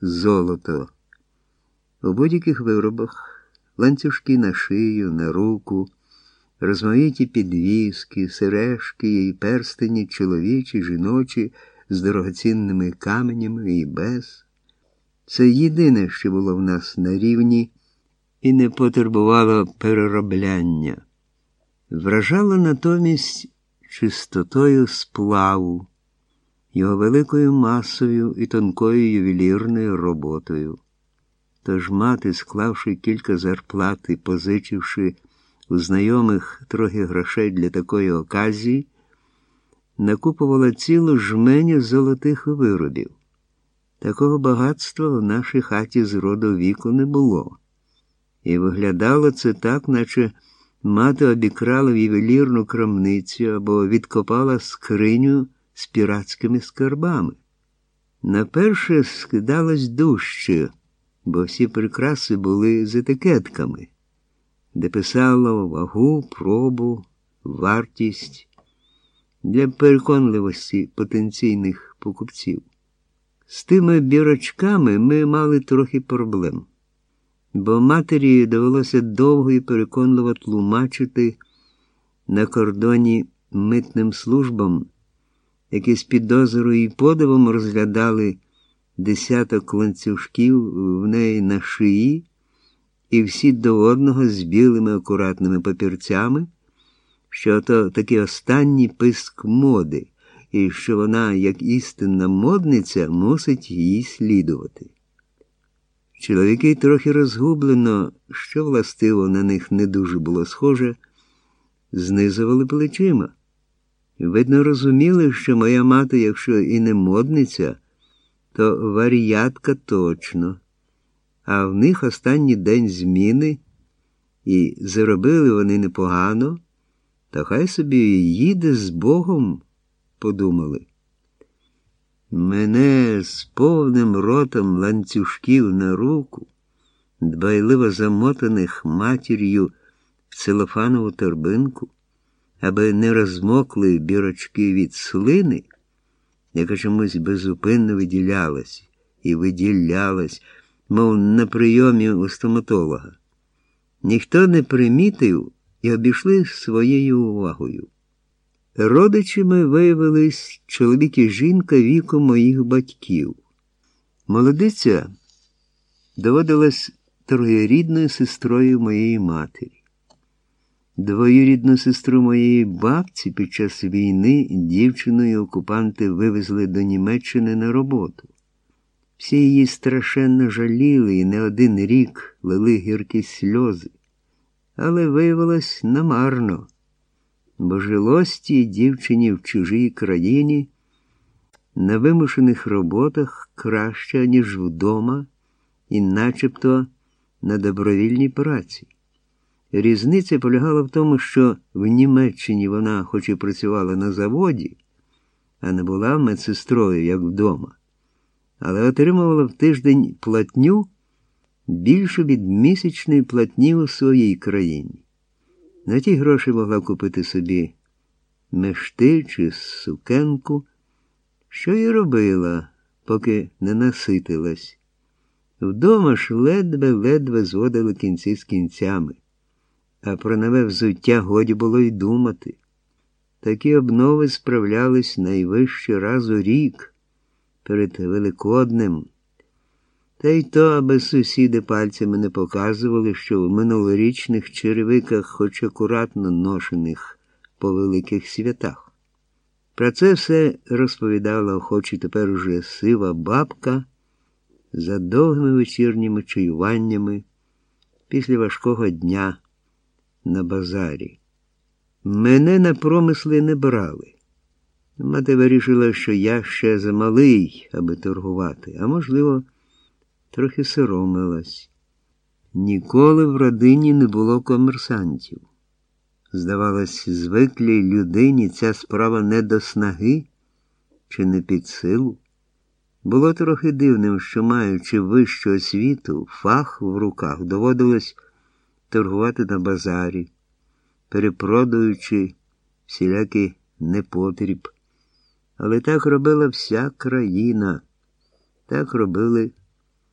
золото. У будь-яких виробах ланцюжки на шию, на руку, розмаїті підвіски, сережки і перстені чоловічі, жіночі з дорогоцінними каменями і без. Це єдине, що було в нас на рівні і не потребувало переробляння. Вражало натомість чистотою сплаву, його великою масою і тонкою ювелірною роботою. Тож мати, склавши кілька зарплат і позичивши у знайомих трохи грошей для такої оказії, накупувала цілу жменю золотих виробів. Такого багатства в нашій хаті з роду віку не було. І виглядало це так, наче мати обікрала в ювелірну крамницю або відкопала скриню з піратськими скарбами. Наперше скидалось дужче, бо всі прикраси були з етикетками, де писало вагу, пробу, вартість для переконливості потенційних покупців. З тими бірочками ми мали трохи проблем, бо матері довелося довго і переконливо тлумачити на кордоні митним службам, які з підозрою і подивом розглядали десяток ланцюжків в неї на шиї, і всі до одного з білими акуратними папірцями, що то такий останній писк моди і що вона, як істинна модниця, мусить її слідувати. Чоловіки трохи розгублено, що властиво на них не дуже було схоже, знизували плечима. Видно, розуміли, що моя мати, якщо і не модниця, то варіятка точно, а в них останній день зміни, і заробили вони непогано, та хай собі їде з Богом подумали. Мене з повним ротом ланцюжків на руку, дбайливо замотаних матір'ю в целофанову торбинку, аби не розмокли бірочки від слини, яка чомусь безупинно виділялась і виділялась, мов на прийомі у стоматолога. Ніхто не примітив і обійшли своєю увагою. Родичами виявились чоловік і жінка віку моїх батьків. Молодиця доводилась троєрідною сестрою моєї матері. Двоюрідну сестру моєї бабці під час війни дівчиною окупанти вивезли до Німеччини на роботу. Всі її страшенно жаліли і не один рік лили гіркі сльози, але виявилось намарно бо жилось тій дівчині в чужій країні на вимушених роботах краще, ніж вдома, і начебто на добровільній праці. Різниця полягала в тому, що в Німеччині вона, хоч і працювала на заводі, а не була медсестрою, як вдома, але отримувала в тиждень платню більшу від місячної платні у своїй країні. На ті гроші могла купити собі мешти чи сукенку, що й робила, поки не наситилась. Вдома ж ледве-ледве зводили кінці з кінцями, а про нове взуття годі було й думати. Такі обнови справлялись найвище раз у рік перед Великоднем. Та й то, аби сусіди пальцями не показували, що в минулорічних черевиках, хоч акуратно ношених по великих святах. Про це все розповідала охочі тепер уже сива бабка за довгими вечірніми чаюваннями після важкого дня на базарі. Мене на промисли не брали. Мати вирішила, що я ще замалий, аби торгувати, а можливо, трохи соромилась. Ніколи в родині не було комерсантів. Здавалось, звиклій людині ця справа не до снаги чи не під силу. Було трохи дивним, що, маючи вищу освіту, фах в руках, доводилось торгувати на базарі, перепродаючи всілякий непотріб. Але так робила вся країна, так робили